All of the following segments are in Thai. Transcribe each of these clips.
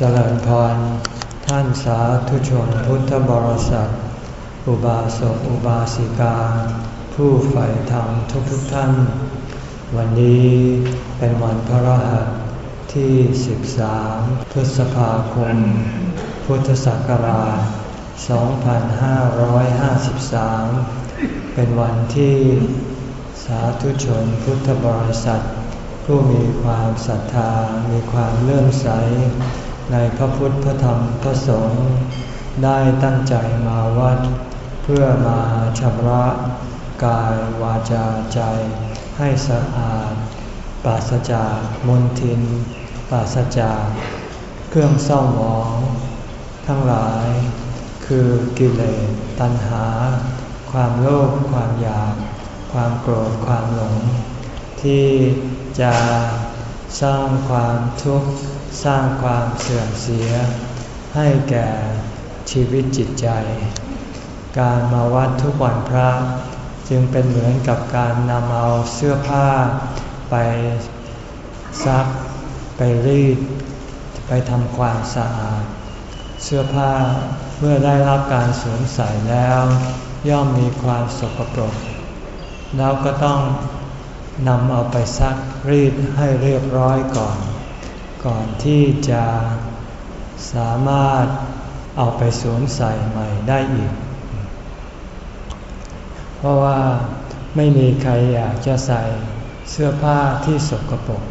เจริญพร ท่านสาธุชนพุทธบริษัท อุบาสกอุบาสิกา ผู้ใฝ่ธรรมทุกทุกท่าน วันนี้เป็นวันพระรหัสที่ 13 พฤษภาคม พุทธศักราช 2553 เป็นวันที่สาธุชนพุทธบริษัท ผู้มีความศรัทธา มีความเลื่อมใส ในพระพุทธพระธรรมพระสงฆ์ได้ตั้งใจมาวัด เพื่อมาชำระกายวาจาใจ ให้สะอาดปราศจากมลทินปราศจากเครื่องเศร้าหมอง ทั้งหลาย คือกิเลสตัณหา ความโลภความอยาก ความโกรธความหลง ที่จะ สร้างความทุกข์ สร้างความเสื่อมเสีย ให้แก่ชีวิตจิตใจ การมาวัดทุกวันพระ จึงเป็นเหมือนกับการนำเอาเสื้อผ้า ไปซัก ไปรีด ไปทำความสะอาด เสื้อผ้าเมื่อได้รับการสวมใส่แล้ว ย่อมมีความสกปรก แล้วก็ต้อง นำเอาไปซักรีดให้เรียบร้อยก่อน ก่อนที่จะสามารถเอาไปสวมใส่ใหม่ได้อีก เพราะว่าไม่มีใครอยากจะใส่เสื้อผ้าที่สกปรก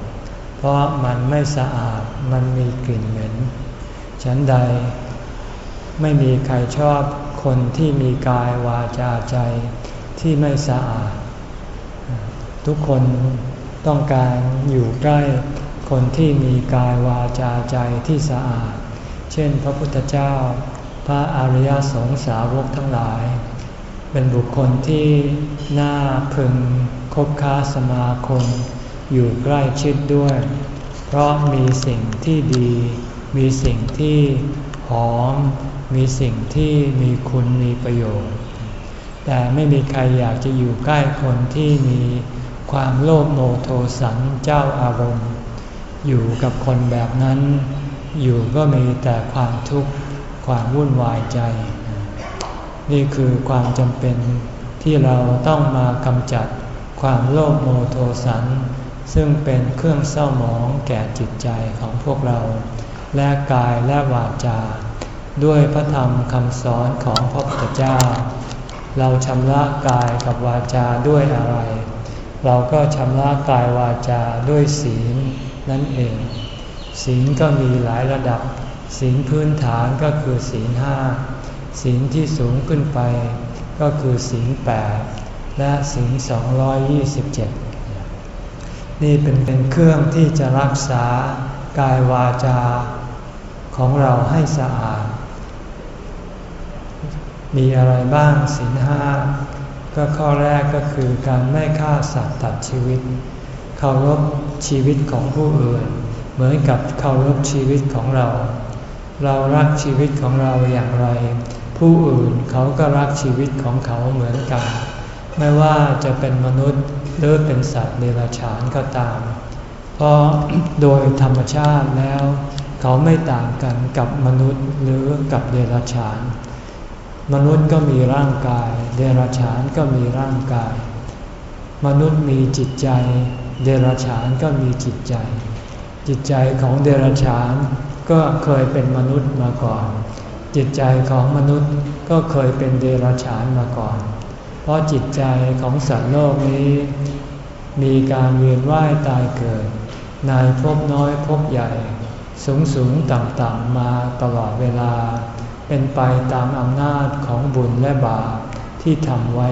เพราะมันไม่สะอาด มันมีกลิ่นเหม็น ฉันใดไม่มีใครชอบคนที่มีกายวาจาใจที่ไม่สะอาด ทุกคนต้องการอยู่ใกล้คนที่มีกายวาจาใจที่สะอาด เช่นพระพุทธเจ้า พระอริยสงสาวกทั้งหลาย เป็นบุคคลที่น่าพึงคบค้าสมาคม อยู่ใกล้ชิดด้วย เพราะมีสิ่งที่ดี มีสิ่งที่หอม มีสิ่งที่มีคุณมีประโยชน์ แต่ไม่มีใครอยากจะอยู่ใกล้คนที่มี ความโลภโมโทสันเจ้าอารมณ์ อยู่กับคนแบบนั้น อยู่ก็มีแต่ความทุกข์ความวุ่นวายใจ นี่คือความจำเป็นที่เราต้องมากำจัดความโลภโมโทสัน ซึ่งเป็นเครื่องเศร้าหมองแก่จิตใจของพวกเรา และกายและวาจา ด้วยพระธรรมคำสอนของพระพุทธเจ้า เราชำระกายกับวาจาด้วยอะไร เราก็ชำระกายวาจาด้วยศีลนั่นเอง ศีลก็มีหลายระดับ ศีลพื้นฐานก็คือศีลห้าศีลที่สูงขึ้นไป ก็คือศีลแปดและศีล227นี่เป็นเป็นเครื่องที่จะรักษากายวาจาของเราให้สะอาด มีอะไรบ้างศีลห้า ก็ข้อแรกก็คือการไม่ฆ่าสัตว์ตัดชีวิตเคารพชีวิตของผู้อื่น เหมือนกับเคารพชีวิตของเรา เรารักชีวิตของเราอย่างไร ผู้อื่นเขาก็รักชีวิตของเขาเหมือนกัน ไม่ว่าจะเป็นมนุษย์หรือเป็นสัตว์เดรัจฉานก็ตาม เพราะโดยธรรมชาติแล้ว เขาไม่ต่างกันกับมนุษย์หรือกับเดรัจฉาน มนุษย์ก็มีร่างกาย เดรัจฉานก็มีร่างกาย มนุษย์มีจิตใจ เดรัจฉานก็มีจิตใจ จิตใจของเดรัจฉานก็เคยเป็นมนุษย์มาก่อน จิตใจของมนุษย์ก็เคยเป็นเดรัจฉานมาก่อน เพราะจิตใจของสัตว์โลกนี้ มีการเวียนว่ายตายเกิดในภพน้อยภพใหญ่ สูงสูงต่ำต่ำมาตลอดเวลา เป็นไปตามอำนาจของบุญและบาปที่ทำไว้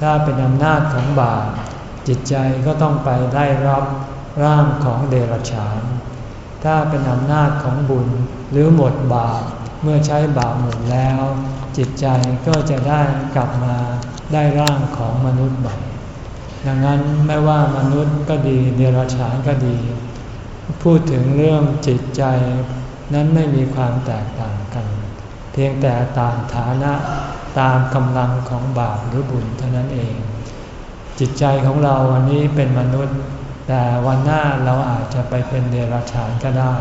ถ้าเป็นอำนาจของบาปจิตใจก็ต้องไปได้รับร่างของเดรัจฉาน ถ้าเป็นอำนาจของบุญหรือหมดบาปเมื่อใช้บาปหมดแล้ว จิตใจก็จะได้กลับมาได้ร่างของมนุษย์ใหม่ดังนั้นไม่ว่ามนุษย์ก็ดีเดรัจฉานก็ดี พูดถึงเรื่องจิตใจนั้นไม่มีความแตกต่าง เพียงแต่ต่างฐานะตามกำลังของบาปหรือบุญเท่านั้นเอง จิตใจของเราวันนี้เป็นมนุษย์ แต่วันหน้าเราอาจจะไปเป็นเดรัจฉานก็ได้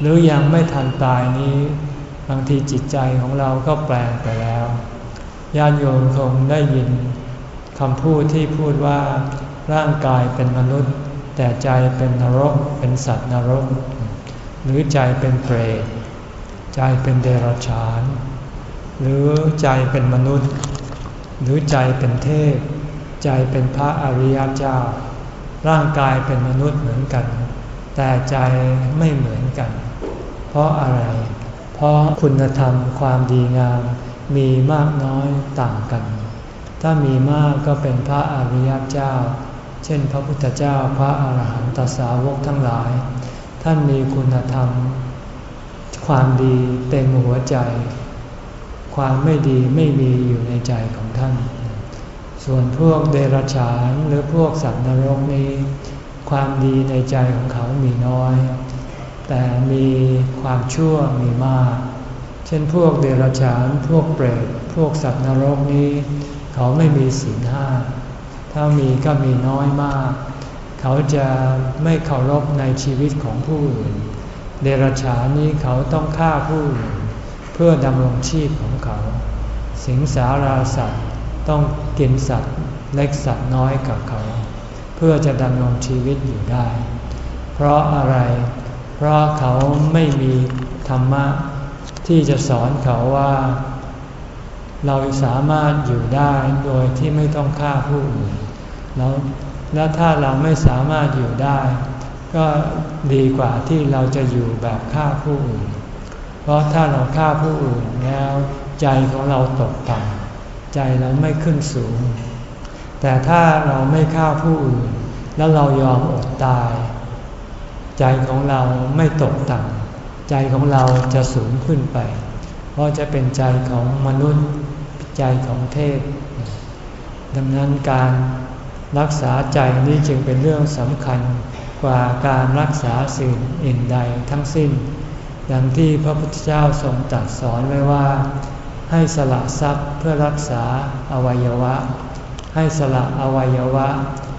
หรือยังไม่ทันตายนี้ บางทีจิตใจของเราก็แปลงไปแล้วญาติโยมคงได้ยินคำพูดที่พูดว่าร่างกายเป็นมนุษย์ แต่ใจเป็นนรกเป็นสัตว์นรก หรือใจเป็นเปรต ใจเป็นเดรัจฉาน หรือใจเป็นมนุษย์ หรือใจเป็นเทพ ใจเป็นพระอริยเจ้า ร่างกายเป็นมนุษย์เหมือนกัน แต่ใจไม่เหมือนกัน เพราะอะไร เพราะคุณธรรมความดีงามมีมากน้อยต่างกัน ถ้ามีมากก็เป็นพระอริยเจ้า เช่น พระพุทธเจ้าพระอาหารหันตสาวกทั้งหลาย ท่านมีคุณธรรม ความดีเต็มหัวใจ ความไม่ดีไม่มีอยู่ในใจของท่าน ส่วนพวกเดรัจฉานหรือพวกสัตว์นรกนี้ ความดีในใจของเขามีน้อย แต่มีความชั่วมีมาก เช่นพวกเดรัจฉาน พวกเปรต พวกสัตว์นรกนี้ เขาไม่มีศีลห้า ถ้ามีก็มีน้อยมาก เขาจะไม่เคารพในชีวิตของผู้อื่น เดรัจฉานี้เขาต้องฆ่าผู้อื่นเพื่อดำรงชีพของเขา สิงสาราสัตว์ต้องกินสัตว์เล็กสัตว์น้อยกับเขา เพื่อจะดำรงชีวิตอยู่ได้ เพราะอะไร เพราะเขาไม่มีธรรมะที่จะสอนเขาว่า เราสามารถอยู่ได้โดยที่ไม่ต้องฆ่าผู้อื่นแล้วและถ้าเราไม่สามารถอยู่ได้ ก็ดีกว่าที่เราจะอยู่แบบฆ่าผู้อื่น เพราะถ้าเราฆ่าผู้อื่นแล้วใจของเราตกต่ำใจเราไม่ขึ้นสูง แต่ถ้าเราไม่ฆ่าผู้อื่น แล้วเรายอมอดตาย ใจของเราไม่ตกต่ำใจของเราจะสูงขึ้นไป เพราะจะเป็นใจของมนุษย์ใจของเทพ ดังนั้นการรักษาใจนี้จึงเป็นเรื่องสำคัญ กว่าการรักษาสิ่งอื่นใดทั้งสิ้น ดังที่พระพุทธเจ้าทรงตรัสสอนไว้ว่า ให้สละทรัพย์เพื่อรักษาอวัยวะ ให้สละอวัยวะ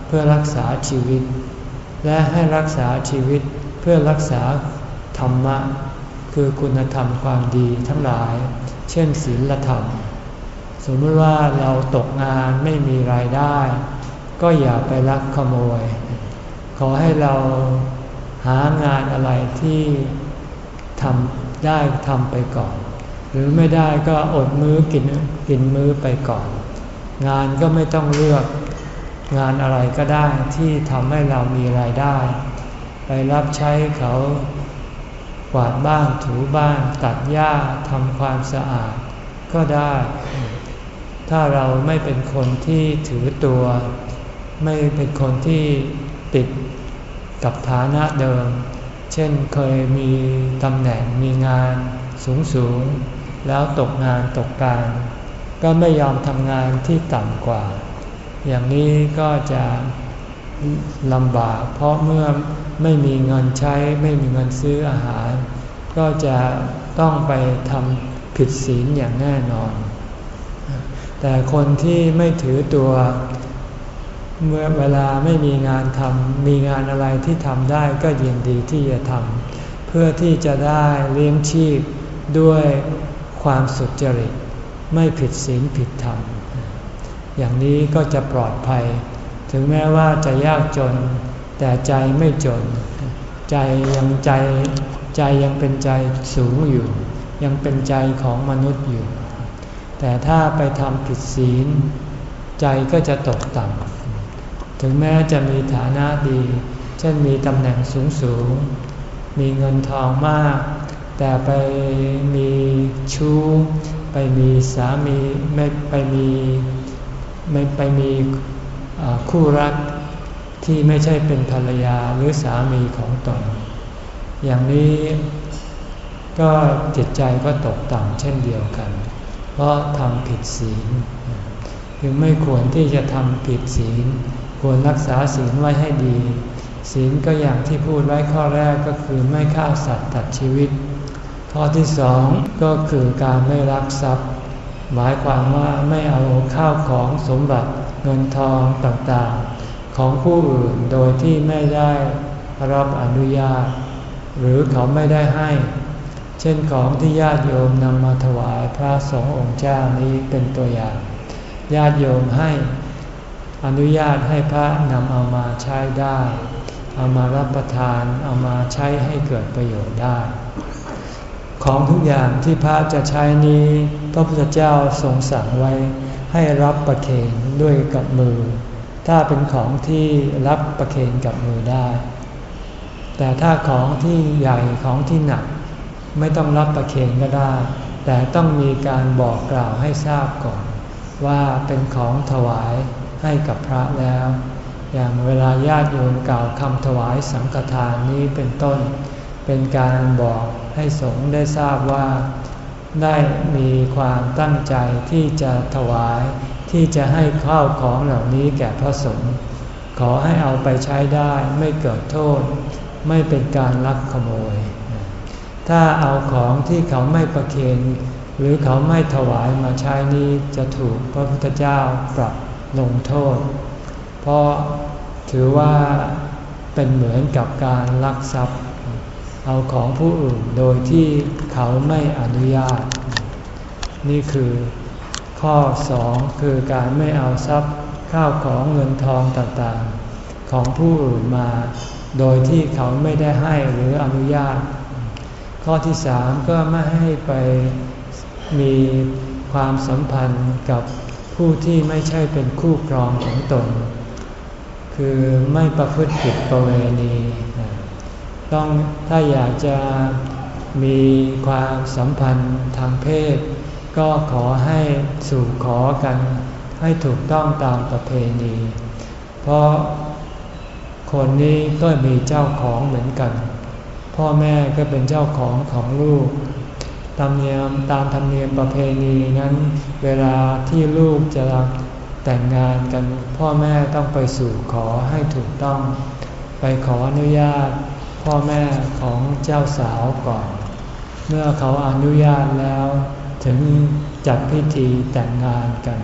เพื่อรักษาชีวิต และให้รักษาชีวิตเพื่อรักษาธรรมะ คือคุณธรรมความดีทั้งหลาย เช่นศีลธรรม สมมติว่าเราตกงานไม่มีรายได้ ก็อย่าไปลักขโมย อให้เราหางานอะไรที่ทำได้ทำไปก่อน หรือไม่ได้ก็อดมื้อกินกินมื้อไปก่อน งานก็ไม่ต้องเลือกงานอะไรก็ได้ที่ทำให้เรามีรายได้ ไปรับใช้เขากวาดบ้านถูบ้านตัดหญ้าทำความสะอาดก็ได้ ถ้าเราไม่เป็นคนที่ถือตัว ไม่เป็นคนที่ติด กับฐานะเดิม เช่นเคยมีตำแหน่งมีงานสูงสูงแล้วตกงานตกการ ก็ไม่ยอมทำงานที่ต่ำกว่า อย่างนี้ก็จะลำบาก เพราะเมื่อไม่มีเงินใช้ไม่มีเงินซื้ออาหาร ก็จะต้องไปทำผิดศีลอย่างแน่นอน แต่คนที่ไม่ถือตัว เมื่อเวลาไม่มีงานทำมีงานอะไรที่ทำได้ก็ยินดีที่จะทำเพื่อที่จะได้เลี้ยงชีพด้วยความสุจริต ไม่ผิดศีลผิดธรรม อย่างนี้ก็จะปลอดภัย ถึงแม้ว่าจะยากจน แต่ใจไม่จน ใจยังใจใจยังเป็นใจสูงอยู่ ยังเป็นใจของมนุษย์อยู่ แต่ถ้าไปทำผิดศีล ใจก็จะตกต่ำ ถึงแม้จะมีฐานะดี เช่นมีตำแหน่งสูงสูง มีเงินทองมาก แต่ไปมีชู้ ไปมีสามีไม่ไปมีไม่ไปมีคู่รักที่ไม่ใช่เป็นภรรยาหรือสามีของตน อย่างนี้ก็จิตใจก็ตกต่ำเช่นเดียวกัน เพราะทำผิดศีลยังไม่ควรที่จะทำผิดศีล ควรรักษาศีลไว้ให้ดี ศีลก็อย่างที่พูดไว้ข้อแรกก็คือไม่ฆ่าสัตว์ตัดชีวิต ข้อที่สองก็คือการไม่รักทรัพย์ หมายความว่าไม่เอาข้าวของสมบัติเงินทองต่างๆ ของผู้อื่นโดยที่ไม่ได้รับอนุญาต หรือเขาไม่ได้ให้ เช่นของที่ญาติโยมนำมาถวายพระสงฆ์องค์เจ้านี้เป็นตัวอย่าง ญาติโยมให้ อนุญาตให้พระนำเอามาใช้ได้ เอามารับประทาน เอามาใช้ให้เกิดประโยชน์ได้ ของทุกอย่างที่พระจะใช้นี้ พระพุทธเจ้าทรงสั่งไว้ให้รับประเคนด้วยกับมือ ถ้าเป็นของที่รับประเคนกับมือได้ แต่ถ้าของที่ใหญ่ของที่หนัก ไม่ต้องรับประเคนก็ได้ แต่ต้องมีการบอกกล่าวให้ทราบก่อน ว่าเป็นของถวาย ให้กับพระแล้ว อย่างเวลาญาติโยมกล่าวคำถวายสังฆทานนี้เป็นต้น เป็นการบอกให้สงฆ์ได้ทราบว่า ได้มีความตั้งใจที่จะถวายที่จะให้ข้าวของเหล่านี้แก่พระสงฆ์ขอให้เอาไปใช้ได้ไม่เกิดโทษ ไม่เป็นการลักขโมย ถ้าเอาของที่เขาไม่ประเคนหรือเขาไม่ถวายมาใช้นี้จะถูกพระพุทธเจ้าปรับ ลงโทษ เพราะถือว่าเป็นเหมือนกับการลักทรัพย์ เอาของผู้อื่นโดยที่เขาไม่อนุญาต นี่คือข้อสองคือการไม่เอาทรัพย์ข้าวของเงินทองต่างๆ ของผู้อื่นมา โดยที่เขาไม่ได้ให้หรืออนุญาต ข้อที่สามก็ไม่ให้ไปมีความสัมพันธ์กับ ผู้ที่ไม่ใช่เป็นคู่ครองของตน คือไม่ประพฤติผิดประเวณี ต้องถ้าอยากจะมีความสัมพันธ์ทางเพศ ก็ขอให้สู่ขอกันให้ถูกต้องตามประเพณี เพราะคนนี้ก็มีเจ้าของเหมือนกัน พ่อแม่ก็เป็นเจ้าของของลูก ตามเนียมตามธรรมเนียมประเพณีนั้น เวลาที่ลูกจะรับแต่งงานกัน พ่อแม่ต้องไปสู่ขอให้ถูกต้อง ไปขออนุญาต พ่อแม่ของเจ้าสาวก่อน เมื่อเขาอนุญาตแล้ว ถึงจัดพิธีแต่งงานกัน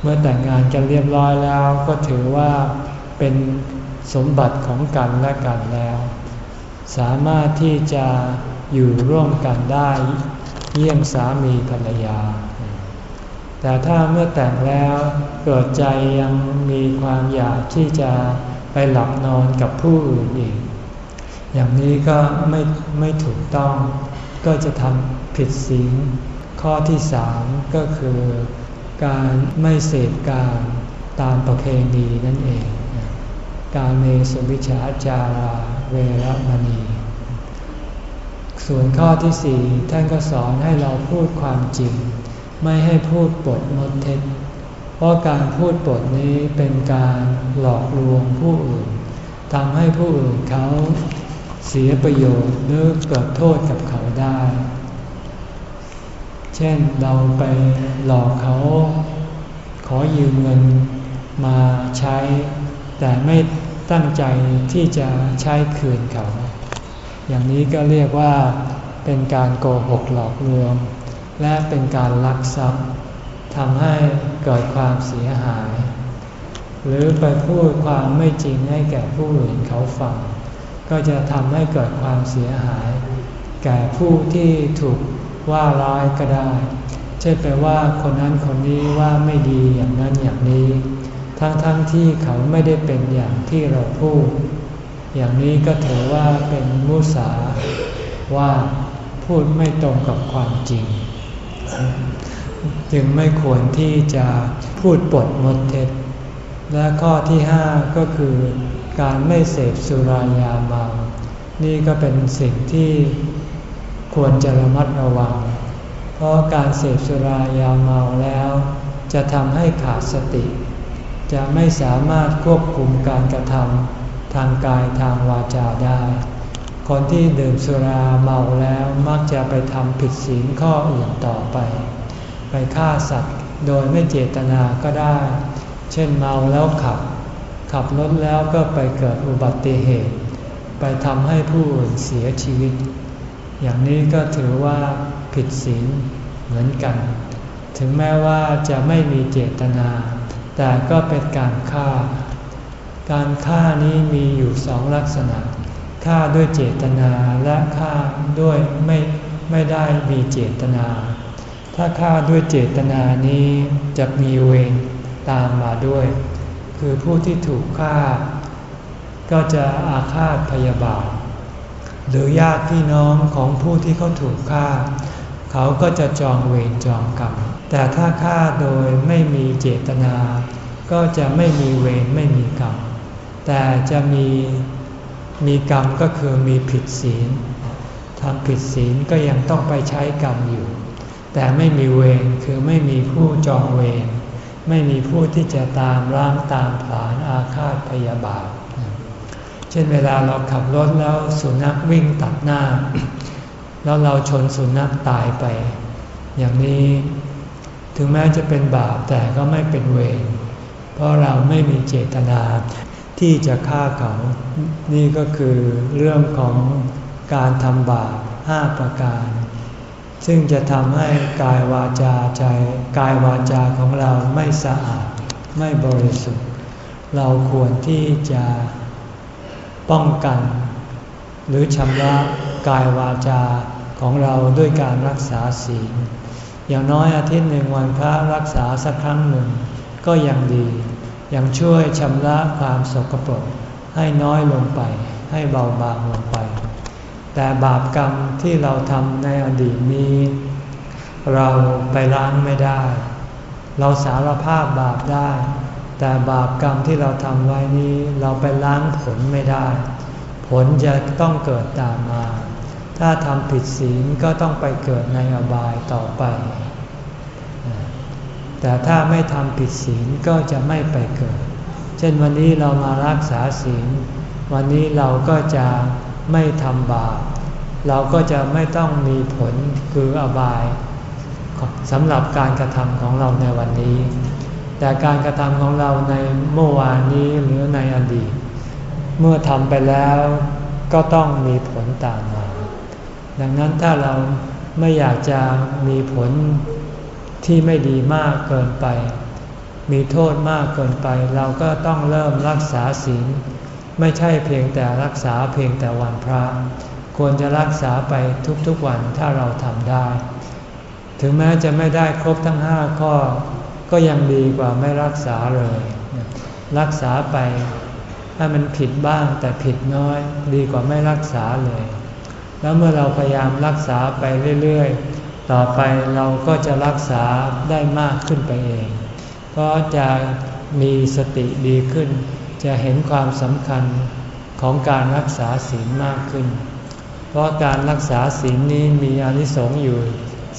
เมื่อแต่งงานกันเรียบร้อยแล้ว ก็ถือว่าเป็นสมบัติของกันและกันแล้ว สามารถที่จะ อยู่ร่วมกันได้เยี่ยมสามีภรรยา แต่ถ้าเมื่อแต่งแล้วเกิดใจยังมีความอยากที่จะไปหลับนอนกับผู้อื่นอีก อย่างนี้ก็ไม่ไม่ถูกต้อง ก็จะทำผิดศีลข้อที่สามก็คือการไม่เสพการตามประเพณีนั่นเอง การเมสุวิชาจาราเวรมณี ส่วนข้อที่สี่ท่านก็สอนให้เราพูดความจริง ไม่ให้พูดปดมดเท็จ เพราะการพูดปดนี้เป็นการหลอกลวงผู้อื่นทำให้ผู้อื่นเขาเสียประโยชน์หรือเกิดโทษกับเขาได้ เช่นเราไปหลอกเขา ขอยืมเงินมาใช้ แต่ไม่ตั้งใจที่จะใช้คืนเขา อย่างนี้ก็เรียกว่าเป็นการโกหกหลอกลวง และเป็นการลักทรัพย์ทำให้เกิดความเสียหาย หรือไปพูดความไม่จริงให้แก่ผู้อื่นเขาฟัง ก็จะทำให้เกิดความเสียหาย แก่ผู้ที่ถูกว่าร้ายก็ได้ เช่นไปว่าคนนั้นคนนี้ว่าไม่ดีอย่างนั้นอย่างนี้ ทั้งๆทที่เขาไม่ได้เป็นอย่างที่เราพูด อย่างนี้ก็ถือว่าเป็นมุสาว่าพูดไม่ตรงกับความจริง จึงไม่ควรที่จะพูดปดมดเท็จ และข้อที่ห้าก็คือการไม่เสพสุรายาเมา นี่ก็เป็นสิ่งที่ควรจะระมัดระวัง เพราะการเสพสุรายาเมาแล้ว จะทำให้ขาดสติ จะไม่สามารถควบคุมการกระทำ ทางกายทางวาจาได้ คนที่ดื่มสุราเมาแล้วมักจะไปทำผิดศีลข้ออื่นต่อไป ไปฆ่าสัตว์โดยไม่เจตนาก็ได้ เช่นเมาแล้วขับ ขับรถแล้วก็ไปเกิดอุบัติเหตุ ไปทำให้ผู้อื่นเสียชีวิต อย่างนี้ก็ถือว่าผิดศีลเหมือนกัน ถึงแม้ว่าจะไม่มีเจตนา แต่ก็เป็นการฆ่า การฆ่านี้มีอยู่สองลักษณะฆ่าด้วยเจตนาและฆ่าด้วยไม่ไม่ได้มีเจตนา ถ้าฆ่าด้วยเจตนานี้จะมีเวรตามมาด้วย คือผู้ที่ถูกฆ่า ก็จะอาฆาตพยาบาท หรือญาติพี่น้องของผู้ที่เขาถูกฆ่า เขาก็จะจองเวรจองกรรม แต่ถ้าฆ่าโดยไม่มีเจตนา ก็จะไม่มีเวรไม่มีกรรม แต่จะมีมีกรรมก็คือมีผิดศีลทำผิดศีลก็ยังต้องไปใช้กรรมอยู่ แต่ไม่มีเวรคือไม่มีผู้จองเวรไม่มีผู้ที่จะตามร่างตามผลานอาฆาตพยาบาท เช่นเวลาเราขับรถแล้วสุนัขวิ่งตัดหน้า แล้วเราชนสุนัขตายไป อย่างนี้ถึงแม้จะเป็นบาปแต่ก็ไม่เป็นเวรเพราะเราไม่มีเจตนา ที่จะฆ่าเขา นี่ก็คือเรื่องของการทำบาปห้าประการ ซึ่งจะทำให้กายวาจาใจกายวาจาของเราไม่สะอาดไม่บริสุทธิ์ เราควรที่จะป้องกัน หรือชำระกายวาจาของเราด้วยการรักษาศีลอย่างน้อยอาทิตย์หนึ่งวันพระรักษาสักครั้งหนึ่งก็ยังดี ยังช่วยชำระความสกปรกให้น้อยลงไป ให้เบาบางลงไป แต่บาปกรรมที่เราทำในอดีตนี้ เราไปล้างไม่ได้ เราสารภาพบาปได้ แต่บาปกรรมที่เราทำไว้นี้ เราไปล้างผลไม่ได้ ผลจะต้องเกิดตามมา ถ้าทำผิดศีลก็ต้องไปเกิดในอบายต่อไป แต่ถ้าไม่ทำผิดศีลก็จะไม่ไปเกิด เช่นวันนี้เรามารักษาศีล วันนี้เราก็จะไม่ทำบาป เราก็จะไม่ต้องมีผลคืออบายสำหรับการกระทำของเราในวันนี้ แต่การกระทำของเราในเมื่อวานนี้หรือในอดีต เมื่อทำไปแล้วก็ต้องมีผลตามมา ดังนั้นถ้าเราไม่อยากจะมีผล ที่ไม่ดีมากเกินไป มีโทษมากเกินไป เราก็ต้องเริ่มรักษาศีล ไม่ใช่เพียงแต่รักษาเพียงแต่วันพระ ควรจะรักษาไปทุกๆวันถ้าเราทำได้ ถึงแม้จะไม่ได้ครบทั้งห้าข้อ ก็ยังดีกว่าไม่รักษาเลย รักษาไปให้มันผิดบ้างแต่ผิดน้อย ดีกว่าไม่รักษาเลย แล้วเมื่อเราพยายามรักษาไปเรื่อยๆ ต่อไปเราก็จะรักษาได้มากขึ้นไปเองก็จะมีสติดีขึ้น จะเห็นความสำคัญของการรักษาศีลมากขึ้น เพราะการรักษาศีลนี้มีอนิสงส์อยู่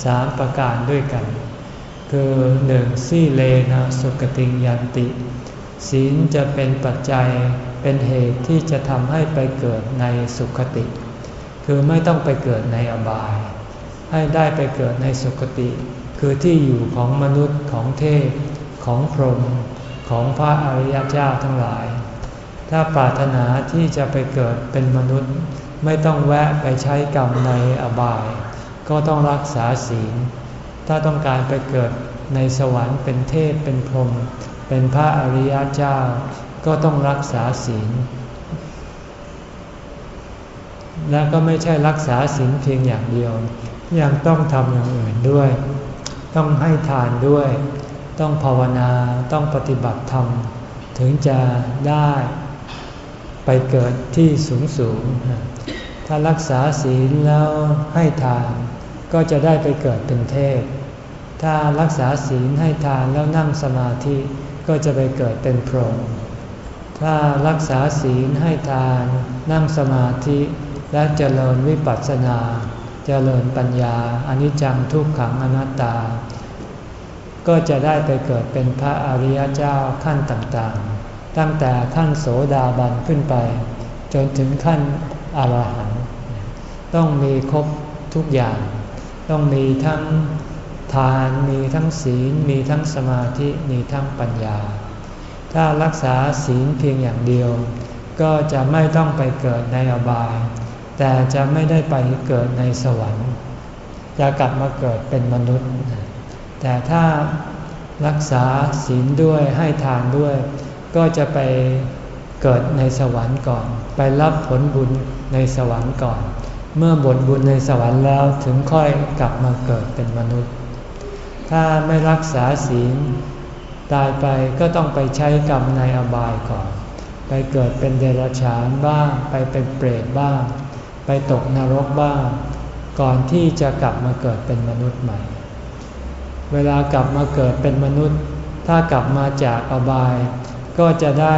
สามประการด้วยกัน คือหนึ่งสี่เลนะสุกติงยันติ ศีลจะเป็นปัจจัยเป็นเหตุที่จะทำให้ไปเกิดในสุขติ คือไม่ต้องไปเกิดในอบาย ให้ได้ไปเกิดในสุขติ คือที่อยู่ของมนุษย์ของเทพ ของพรหมของพระอริยเจ้าทั้งหลาย ถ้าปรารถนาที่จะไปเกิดเป็นมนุษย์ ไม่ต้องแวะไปใช้กรรมในอบาย ก็ต้องรักษาศีล ถ้าต้องการไปเกิดในสวรรค์เป็นเทพเป็นพรหมเป็นพระอริยเจ้า ก็ต้องรักษาศีล และก็ไม่ใช่รักษาศีลเพียงอย่างเดียว ยังต้องทำอย่างอื่นด้วย ต้องให้ทานด้วย ต้องภาวนา ต้องปฏิบัติธรรม ถึงจะได้ไปเกิดที่สูงสูง ถ้ารักษาศีลแล้วให้ทาน ก็จะได้ไปเกิดเป็นเทพ ถ้ารักษาศีลให้ทานแล้วนั่งสมาธิ ก็จะไปเกิดเป็นพรหม ถ้ารักษาศีลให้ทาน นั่งสมาธิและเจริญวิปัสสนา เจริญปัญญาอนิจจังทุกขังอนัตตา ก็จะได้ไปเกิดเป็นพระอริยเจ้าขั้นต่างๆ ตั้งแต่ขั้นโสดาบันขึ้นไป จนถึงขั้นอรหันต์ต้องมีครบทุกอย่าง ต้องมีทั้งทานมีทั้งศีลมีทั้งสมาธิมีทั้งปัญญา ถ้ารักษาศีลเพียงอย่างเดียว ก็จะไม่ต้องไปเกิดในอบาย แต่จะไม่ได้ไปเกิดในสวรรค์ จะกลับมาเกิดเป็นมนุษย์ แต่ถ้ารักษาศีลด้วยให้ทานด้วย ก็จะไปเกิดในสวรรค์ก่อน ไปรับผลบุญในสวรรค์ก่อน เมื่อบทบุญในสวรรค์แล้วถึงค่อยกลับมาเกิดเป็นมนุษย์ ถ้าไม่รักษาศีลตายไปก็ต้องไปใช้กรรมในอบายก่อน ไปเกิดเป็นเดรัจฉานบ้าง ไปเป็นเปรตบ้าง ไปตกนรกบ้าง ก่อนที่จะกลับมาเกิดเป็นมนุษย์ใหม่ เวลากลับมาเกิดเป็นมนุษย์ ถ้ากลับมาจากอบาย ก็จะได้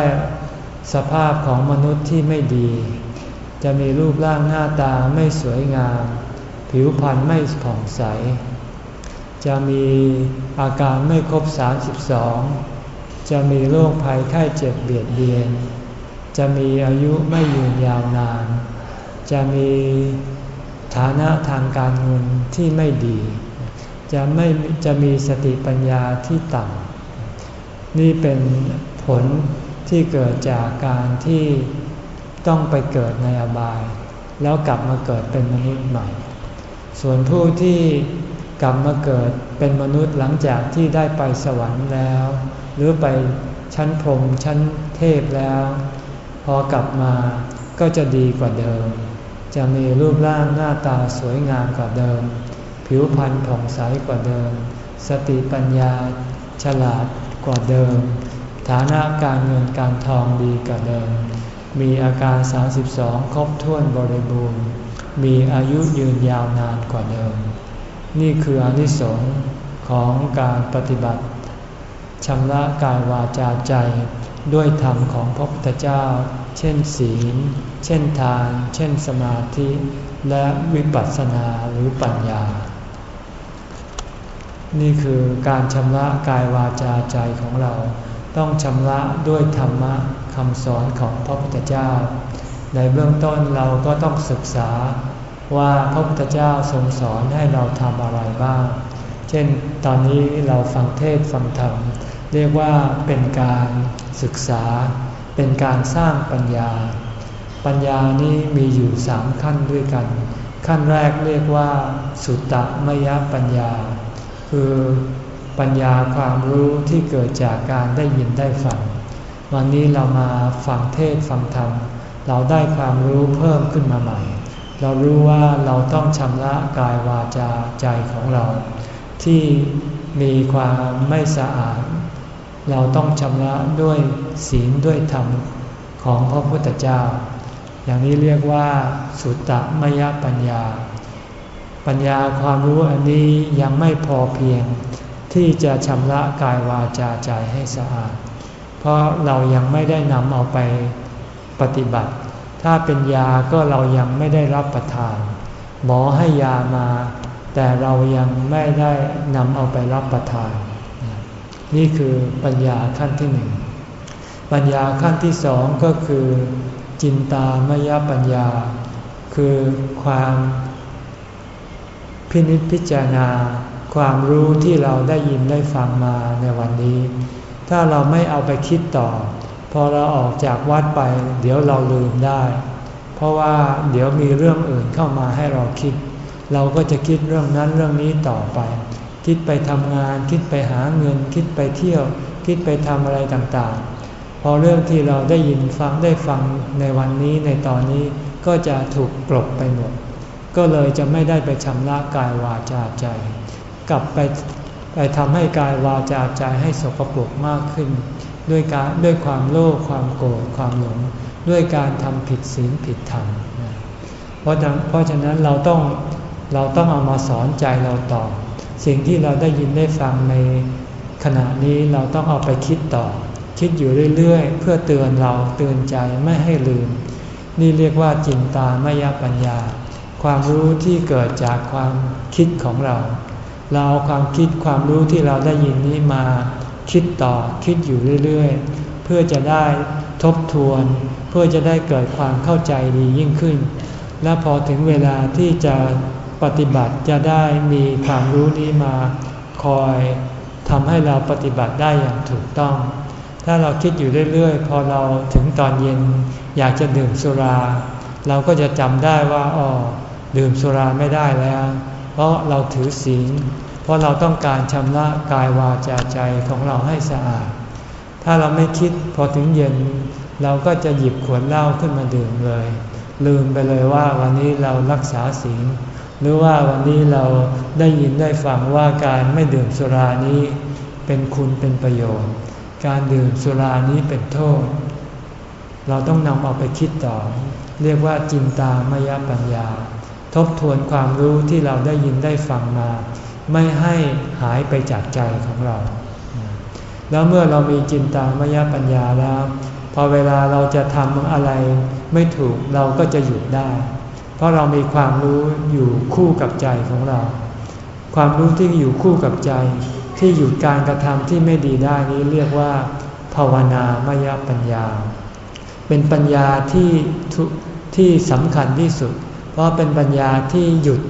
สภาพของมนุษย์ที่ไม่ดี จะมีรูปร่างหน้าตาไม่สวยงาม ผิวพรรณไม่ผ่องใส จะมีอาการไม่ครบ 32 จะมีโรคภัยไข้เจ็บเบียดเบียน จะมีอายุไม่ยืนยาวนาน จะมีฐานะทางการเงินที่ไม่ดี จะไม่จะมีสติปัญญาที่ต่ำนี่เป็นผลที่เกิดจากการที่ต้องไปเกิดในอบาย แล้วกลับมาเกิดเป็นมนุษย์ใหม่ ส่วนผู้ที่กลับมาเกิดเป็นมนุษย์หลังจากที่ได้ไปสวรรค์แล้ว หรือไปชั้นพรมชั้นเทพแล้ว พอกลับมาก็จะดีกว่าเดิม จะมีรูปร่างหน้าตาสวยงามกว่าเดิม ผิวพรรณผ่องใสกว่าเดิม สติปัญญาฉลาดกว่าเดิม ฐานะการเงินการทองดีกว่าเดิม มีอาการ 32 ครบถ้วนบริบูรณ์ มีอายุยืนยาวนานกว่าเดิม นี่คืออนิสงส์ของการปฏิบัติชำระกายวาจาใจด้วยธรรมของพระพุทธเจ้า เช่นศีล เช่นทาน เช่นสมาธิ และวิปัสสนาหรือปัญญา นี่คือการชำระกายวาจาใจของเรา ต้องชำระด้วยธรรมะคำสอนของพระพุทธเจ้า ในเบื้องต้นเราก็ต้องศึกษาว่าพระพุทธเจ้าทรงสอนให้เราทำอะไรบ้าง เช่นตอนนี้เราฟังเทศฟังธรรม เรียกว่าเป็นการศึกษา เป็นการสร้างปัญญา ปัญญานี้มีอยู่สามขั้นด้วยกัน ขั้นแรกเรียกว่า สุตตมยปัญญา คือปัญญาความรู้ที่เกิดจากการได้ยินได้ฟัง วันนี้เรามาฟังเทศฟังธรรม เราได้ความรู้เพิ่มขึ้นมาใหม่ เรารู้ว่าเราต้องชำระกายวาจาใจของเรา ที่มีความไม่สะอาด เราต้องชำระด้วยศีลด้วยธรรมของพระพุทธเจ้า อย่างนี้เรียกว่าสุตตมยปัญญา ปัญญาความรู้อันนี้ยังไม่พอเพียง ที่จะชำระกายวาจาใจให้สะอาด เพราะเรายังไม่ได้นำเอาไปปฏิบัติ ถ้าเป็นยาก็เรายังไม่ได้รับประทาน หมอให้ยามา แต่เรายังไม่ได้นำเอาไปรับประทาน นี่คือปัญญาขั้นที่หนึ่ง ปัญญาขั้นที่สองก็คือ จินตามยปัญญา คือความพินิจพิจารณา ความรู้ที่เราได้ยินได้ฟังมาในวันนี้ ถ้าเราไม่เอาไปคิดต่อ พอเราออกจากวัดไป เดี๋ยวเราลืมได้ เพราะว่าเดี๋ยวมีเรื่องอื่นเข้ามาให้เราคิด เราก็จะคิดเรื่องนั้นเรื่องนี้ต่อไป คิดไปทำงาน คิดไปหาเงิน คิดไปเที่ยว คิดไปทำอะไรต่างๆ พอเรื่องที่เราได้ยินฟังได้ฟังในวันนี้ในตอนนี้ก็จะถูกกลบไปหมด ก็เลยจะไม่ได้ไปชำระกายวาจาใจ กลับไปไปทำให้กายวาจาใจให้สกปรกมากขึ้น ด้วยการด้วยความโลภความโกรธความหลง ด้วยการทำผิดศีลผิดธรรมเพราะเพราะฉะนั้นเราต้องเราต้องเอามาสอนใจเราต่อ สิ่งที่เราได้ยินได้ฟังในขณะนี้เราต้องเอาไปคิดต่อ คิดอยู่เรื่อยๆ เพื่อเตือนเราเตือนใจไม่ให้ลืม นี่เรียกว่าจินตามยปัญญา ความรู้ที่เกิดจากความคิดของเรา เราเอาความคิดความรู้ที่เราได้ยินนี้มาคิดต่อคิดอยู่เรื่อยๆ เพื่อจะได้ทบทวน เพื่อจะได้เกิดความเข้าใจดียิ่งขึ้น และพอถึงเวลาที่จะปฏิบัติจะได้มีความรู้นี้มา คอยทำให้เราปฏิบัติได้อย่างถูกต้อง ถ้าเราคิดอยู่เรื่อยๆ พอเราถึงตอนเย็น อยากจะดื่มสุรา เราก็จะจำได้ว่าอ๋อดื่มสุราไม่ได้แล้ว เพราะเราถือศีลเพราะเราต้องการชำระกายวาจาใจของเราให้สะอาด ถ้าเราไม่คิดพอถึงเย็น เราก็จะหยิบขวดเหล้าขึ้นมาดื่มเลย ลืมไปเลยว่าวันนี้เรารักษาศีลหรือว่าวันนี้เราได้ยินได้ฟังว่าการไม่ดื่มสุรานี้ เป็นคุณเป็นประโยชน์ การดื่มสุรานี้เป็นโทษ เราต้องนำเอาไปคิดต่อ เรียกว่าจินตามยปัญญา ทบทวนความรู้ที่เราได้ยินได้ฟังมา ไม่ให้หายไปจากใจของเรา แล้วเมื่อเรามีจินตามยปัญญาแล้ว พอเวลาเราจะทำอะไรไม่ถูกเราก็จะหยุดได้ เพราะเรามีความรู้อยู่คู่กับใจของเรา ความรู้ที่อยู่คู่กับใจ ที่หยุดการกระทำที่ไม่ดีได้นี้เรียกว่า ภาวนามยปัญญา เป็นปัญญาที่ที่สำคัญที่สุด เพราะเป็นปัญญาที่หยุด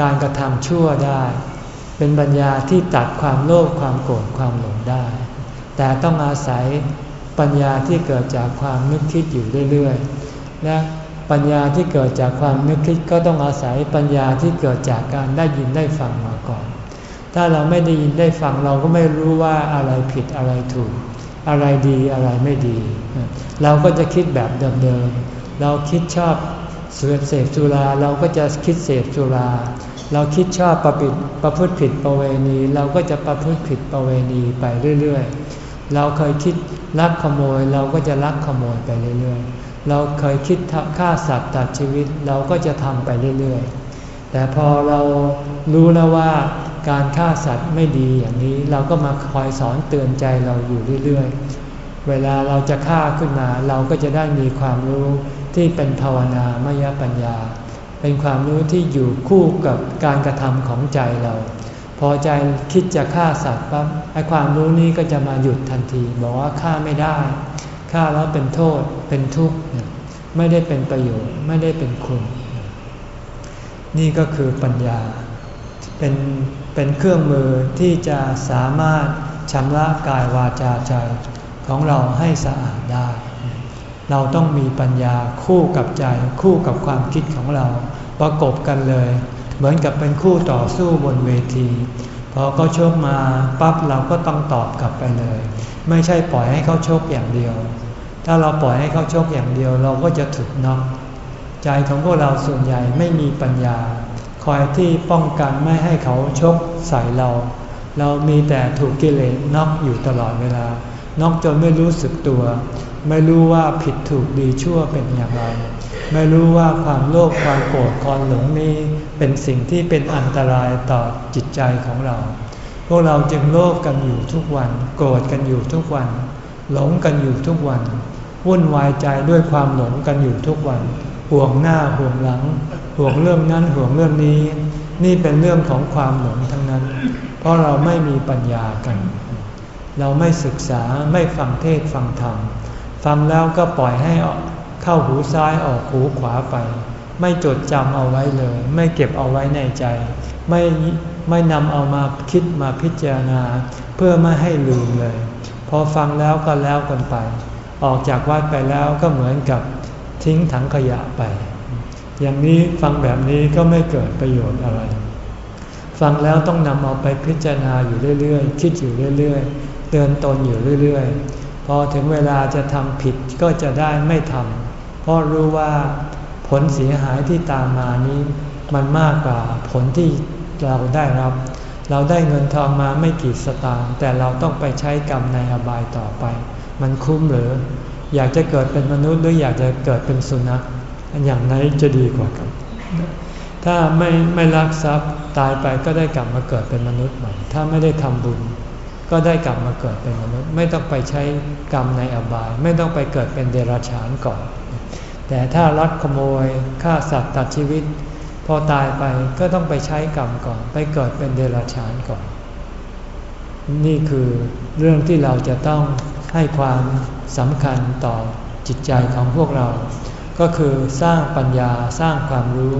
การกระทำชั่วได้ เป็นปัญญาที่ตัดความโลภความโกรธความหลงได้ แต่ต้องอาศัยปัญญาที่เกิดจากความนึกคิดอยู่เรื่อยๆและปัญญาที่เกิดจากความนึกคิดก็ต้องอาศัยปัญญาที่เกิดจากการได้ยินได้ฟังมาก่อน ถ้าเราไม่ได้ยินได้ฟังเราก็ไม่รู้ว่าอะไรผิดอะไรถูก อะไรดีอะไรไม่ดี เราก็จะคิดแบบเดิมๆเราคิดชอบเสพเสพสุราเราก็จะคิดเสพสุรา เราคิดชอบประปิดประพฤติผิดประเวณี เราก็จะประพฤติผิดประเวณีไปเรื่อยๆ เราเคยคิดลักขโมย เราก็จะลักขโมยไปเรื่อยๆ เราเคยคิดฆ่าสัตว์ตัดชีวิตเราก็จะทำไปเรื่อยๆ แต่พอเรารู้แล้วว่า การฆ่าสัตว์ไม่ดีอย่างนี้เราก็มาคอยสอนเตือนใจเราอยู่เรื่อยๆ เวลาเราจะฆ่าขึ้นมาเราก็จะได้มีความรู้ที่เป็นภาวนามยปัญญา เป็นความรู้ที่อยู่คู่กับการกระทำของใจเรา พอใจคิดจะฆ่าสัตว์ปั๊บไอ้ความรู้นี้ก็จะมาหยุดทันที บอกว่าฆ่าไม่ได้ฆ่าแล้วเป็นโทษเป็นทุกข์ไม่ได้เป็นประโยชน์ไม่ได้เป็นคุณ นี่ก็คือปัญญาเป็น เป็นเครื่องมือที่จะสามารถชำระกายวาจาใจของเราให้สะอาดได้ เราต้องมีปัญญาคู่กับใจคู่กับความคิดของเรา ประกบกันเลย เหมือนกับเป็นคู่ต่อสู้บนเวทีพอเขาชกมาปั๊บเราก็ต้องตอบกลับไปเลย ไม่ใช่ปล่อยให้เขาชกอย่างเดียว ถ้าเราปล่อยให้เขาชกอย่างเดียว เราก็จะถูกน็อกใจของพวกเราส่วนใหญ่ไม่มีปัญญา คอยที่ป้องกันไม่ให้เขาชกใส่เรา เรามีแต่ถูกกิเลสนอกอยู่ตลอดเวลานอกจนไม่รู้สึกตัว ไม่รู้ว่าผิดถูกดีชั่วเป็นอย่างไร ไม่รู้ว่าความโลภความโกรธความหลงนี้เป็นสิ่งที่เป็นอันตรายต่อจิตใจของเรา พวกเราจึงโลภกันอยู่ทุกวัน โกรธกันอยู่ทุกวัน หลงกันอยู่ทุกวัน วุ่นวายใจด้วยความหลงกันอยู่ทุกวัน ห่วงหน้าห่วงหลัง ห่วงเรื่องนั้นห่วงเรื่องนี้ นี่เป็นเรื่องของความหลงทั้งนั้น เพราะเราไม่มีปัญญากัน เราไม่ศึกษาไม่ฟังเทศฟังธรรมฟังแล้วก็ปล่อยให้เข้าหูซ้ายออกหูขวาไป ไม่จดจำเอาไว้เลย ไม่เก็บเอาไว้ในใจ ไม่ไม่นำเอามาคิดมาพิจารณา เพื่อไม่ให้ลืมเลย พอฟังแล้วก็แล้วกันไป ออกจากวัดไปแล้วก็เหมือนกับ ทิ้งถังขยะไป อย่างนี้ฟังแบบนี้ก็ไม่เกิดประโยชน์อะไร ฟังแล้วต้องนำเอาไปพิจารณาอยู่เรื่อยๆ คิดอยู่เรื่อยๆ เตือนตนอยู่เรื่อยๆ พอถึงเวลาจะทำผิดก็จะได้ไม่ทำเพราะรู้ว่าผลเสียหายที่ตามมานี้ มันมากกว่าผลที่เราได้รับ เราได้เงินทองมาไม่กี่สตางค์แต่เราต้องไปใช้กรรมในอบายต่อไป มันคุ้มหรือ อยากจะเกิดเป็นมนุษย์หรืออยากจะเกิดเป็นสุนัขอันอย่างไหนจะดีกว่ากัน ถ้าไม่ไม่รักทรัพย์ตายไปก็ได้กลับมาเกิดเป็นมนุษย์ใหม่ ถ้าไม่ได้ทำบุญ ก็ได้กลับมาเกิดเป็นมนุษย์ ไม่ต้องไปใช้กรรมในอบาย ไม่ต้องไปเกิดเป็นเดรัจฉานก่อน แต่ถ้ารักขโมยฆ่าสัตว์ตัดชีวิต พอตายไปก็ต้องไปใช้กรรมก่อน ไปเกิดเป็นเดรัจฉานก่อน นี่คือเรื่องที่เราจะต้อง ให้ความสำคัญต่อจิตใจของพวกเรา ก็คือสร้างปัญญาสร้างความรู้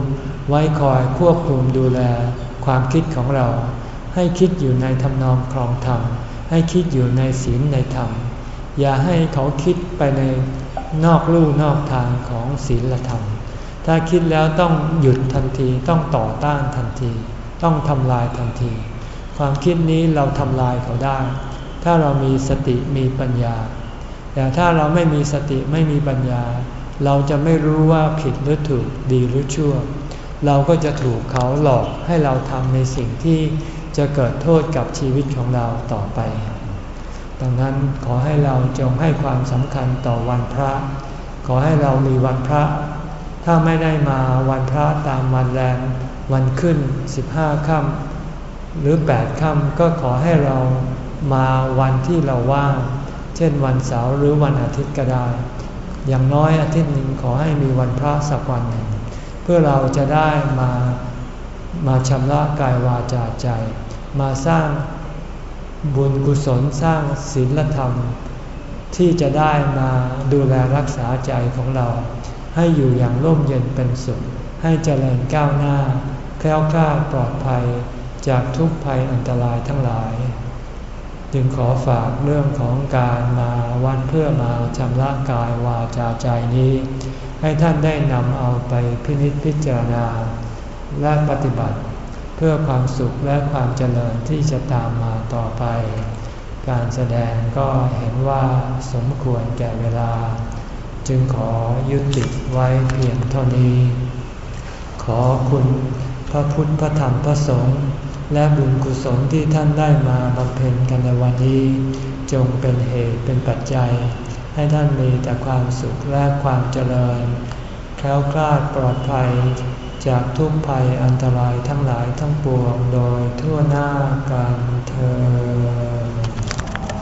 ไว้คอยควบคุมดูแลความคิดของเรา ให้คิดอยู่ในทำนองครองธรรม ให้คิดอยู่ในศีลในธรรม อย่าให้เขาคิดไปในนอกลู่นอกทางของศีลธรรม ถ้าคิดแล้วต้องหยุดทันทีต้องต่อต้านทันที ต้องทำลายทันที ความคิดนี้เราทำลายเขาได้ ถ้าเรามีสติมีปัญญา แต่ถ้าเราไม่มีสติไม่มีปัญญา เราจะไม่รู้ว่าผิดหรือถูกดีหรือชั่ว เราก็จะถูกเขาหลอกให้เราทำในสิ่งที่จะเกิดโทษกับชีวิตของเราต่อไป ดังนั้นขอให้เราจงให้ความสำคัญต่อวันพระ ขอให้เรามีวันพระ ถ้าไม่ได้มาวันพระตามวันแรมวันขึ้น 15 ค่ำหรือ 8 ค่ำก็ขอให้เรา มาวันที่เราว่าง เช่นวันเสาร์หรือวันอาทิตย์ก็ได้ อย่างน้อยอาทิตย์หนึ่งขอให้มีวันพระสักวันหนึ่ง เพื่อเราจะได้มามาชำระกายวาจาใจ มาสร้างบุญกุศลสร้างศีลธรรม ที่จะได้มาดูแลรักษาใจของเรา ให้อยู่อย่างร่มเย็นเป็นสุข ให้เจริญก้าวหน้า แคล้วคลาดปลอดภัยจากทุกภัยอันตรายทั้งหลาย จึงขอฝากเรื่องของการมาวันเพื่อมาชำระกายวาจาใจนี้ ให้ท่านได้นำเอาไปพินิจพิจารณา และปฏิบัติ เพื่อความสุขและความเจริญที่จะตามมาต่อไป การแสดงก็เห็นว่าสมควรแก่เวลา จึงขอยุติไว้เพียงเท่านี้ ขอคุณพระพุทธพระธรรมพระสงฆ์ และบุญกุศลที่ท่านได้มาบำเพ็ญกันในวันนี้ จงเป็นเหตุเป็นปัจจัย ให้ท่านมีแต่ความสุขและความเจริญ แคล้วคลาดปลอดภัย จากทุกภัยอันตรายทั้งหลายทั้งปวงโดยทั่วหน้ากันเธอ